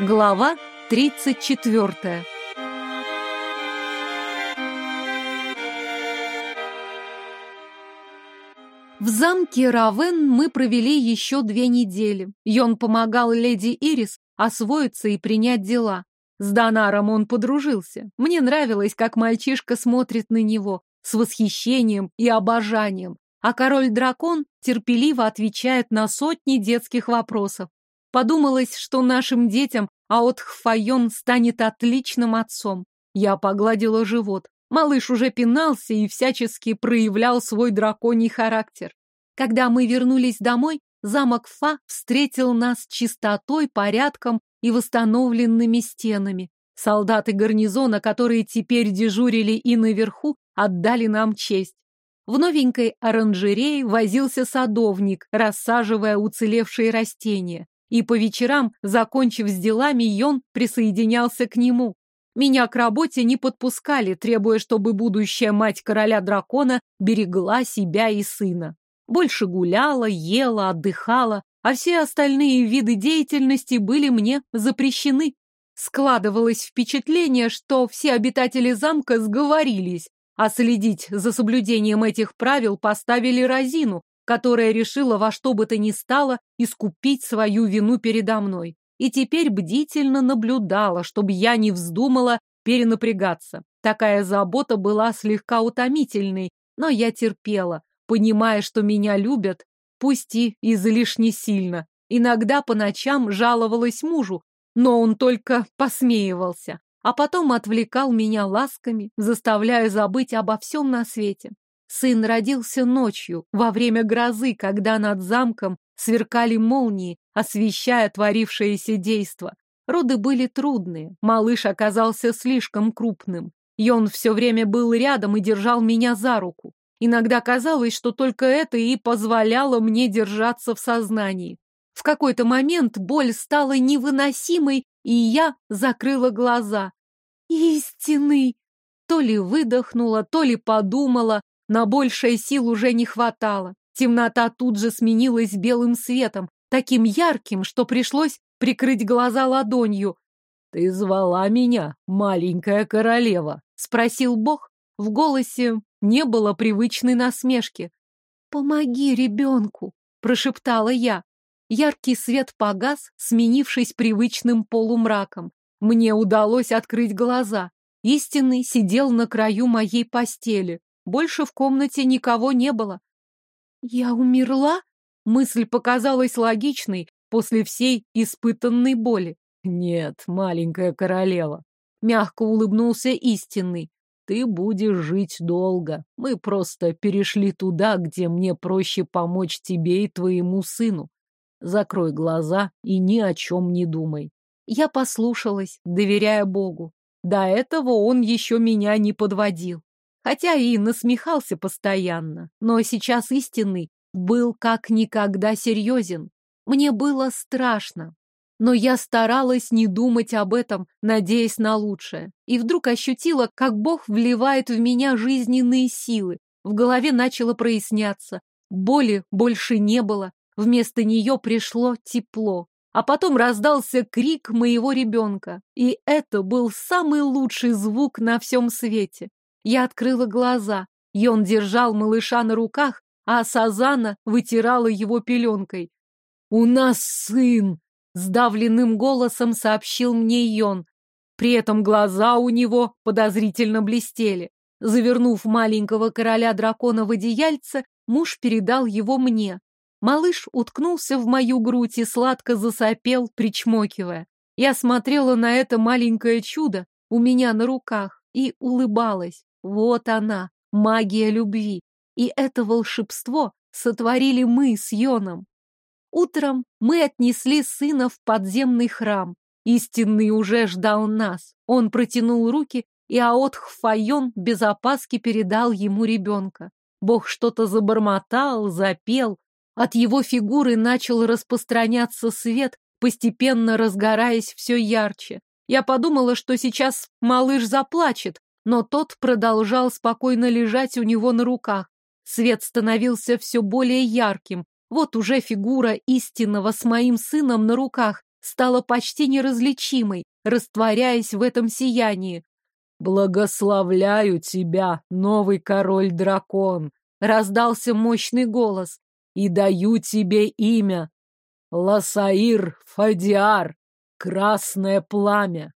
Глава 34 В замке Равен мы провели еще две недели. Йон помогал леди Ирис освоиться и принять дела. С Донаром он подружился. Мне нравилось, как мальчишка смотрит на него с восхищением и обожанием, а король-дракон терпеливо отвечает на сотни детских вопросов. Подумалось, что нашим детям Аотхфайон станет отличным отцом. Я погладила живот. Малыш уже пинался и всячески проявлял свой драконий характер. Когда мы вернулись домой, замок Фа встретил нас чистотой, порядком и восстановленными стенами. Солдаты гарнизона, которые теперь дежурили и наверху, отдали нам честь. В новенькой оранжерее возился садовник, рассаживая уцелевшие растения. И по вечерам, закончив с делами, Йон присоединялся к нему. Меня к работе не подпускали, требуя, чтобы будущая мать короля-дракона берегла себя и сына. Больше гуляла, ела, отдыхала, а все остальные виды деятельности были мне запрещены. Складывалось впечатление, что все обитатели замка сговорились, а следить за соблюдением этих правил поставили Розину, которая решила во что бы то ни стало искупить свою вину передо мной. И теперь бдительно наблюдала, чтобы я не вздумала перенапрягаться. Такая забота была слегка утомительной, но я терпела, понимая, что меня любят, пусть и излишне сильно. Иногда по ночам жаловалась мужу, но он только посмеивался, а потом отвлекал меня ласками, заставляя забыть обо всем на свете. Сын родился ночью, во время грозы, когда над замком сверкали молнии, освещая творившееся действо. Роды были трудные, малыш оказался слишком крупным, и он все время был рядом и держал меня за руку. Иногда казалось, что только это и позволяло мне держаться в сознании. В какой-то момент боль стала невыносимой, и я закрыла глаза. Истинный! То ли выдохнула, то ли подумала, на большее сил уже не хватало. Темнота тут же сменилась белым светом, таким ярким, что пришлось прикрыть глаза ладонью. «Ты звала меня, маленькая королева?» — спросил Бог. В голосе не было привычной насмешки. «Помоги ребенку!» — прошептала я. Яркий свет погас, сменившись привычным полумраком. Мне удалось открыть глаза. Истинный сидел на краю моей постели. Больше в комнате никого не было. «Я умерла?» Мысль показалась логичной после всей испытанной боли. «Нет, маленькая королева», — мягко улыбнулся истинный. «Ты будешь жить долго. Мы просто перешли туда, где мне проще помочь тебе и твоему сыну. Закрой глаза и ни о чем не думай. Я послушалась, доверяя Богу. До этого он еще меня не подводил. Хотя и насмехался постоянно. Но сейчас истинный был как никогда серьезен. Мне было страшно. Но я старалась не думать об этом, надеясь на лучшее. И вдруг ощутила, как Бог вливает в меня жизненные силы. В голове начало проясняться. Боли больше не было. Вместо нее пришло тепло. А потом раздался крик моего ребенка. И это был самый лучший звук на всем свете. Я открыла глаза, и он держал малыша на руках, а Сазана вытирала его пеленкой. «У нас сын!» — сдавленным голосом сообщил мне Йон. При этом глаза у него подозрительно блестели. Завернув маленького короля дракона в одеяльце, муж передал его мне. Малыш уткнулся в мою грудь и сладко засопел, причмокивая. Я смотрела на это маленькое чудо у меня на руках и улыбалась. Вот она, магия любви. И это волшебство сотворили мы с Йоном. Утром мы отнесли сына в подземный храм. Истинный уже ждал нас. Он протянул руки, и Аотх Файон без опаски передал ему ребенка. Бог что-то забормотал, запел, от его фигуры начал распространяться свет, постепенно разгораясь все ярче. Я подумала, что сейчас малыш заплачет, но тот продолжал спокойно лежать у него на руках. Свет становился все более ярким. Вот уже фигура истинного с моим сыном на руках стала почти неразличимой, растворяясь в этом сиянии. «Благословляю тебя, новый король-дракон!» — раздался мощный голос. «И даю тебе имя! Ласаир Фадиар! Красное пламя!»